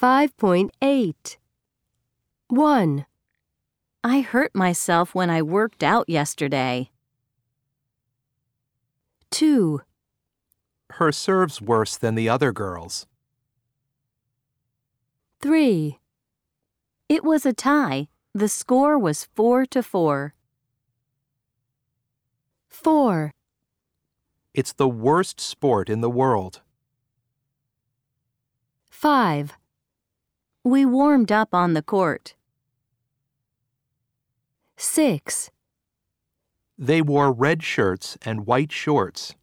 5.8 1, I hurt myself when I worked out yesterday. 2, Her serve's worse than the other girls. 3, It was a tie. The score was 4 to 4. 4, It's the worst sport in the world. 5, We warmed up on the court. 6, They wore red shirts and white shorts.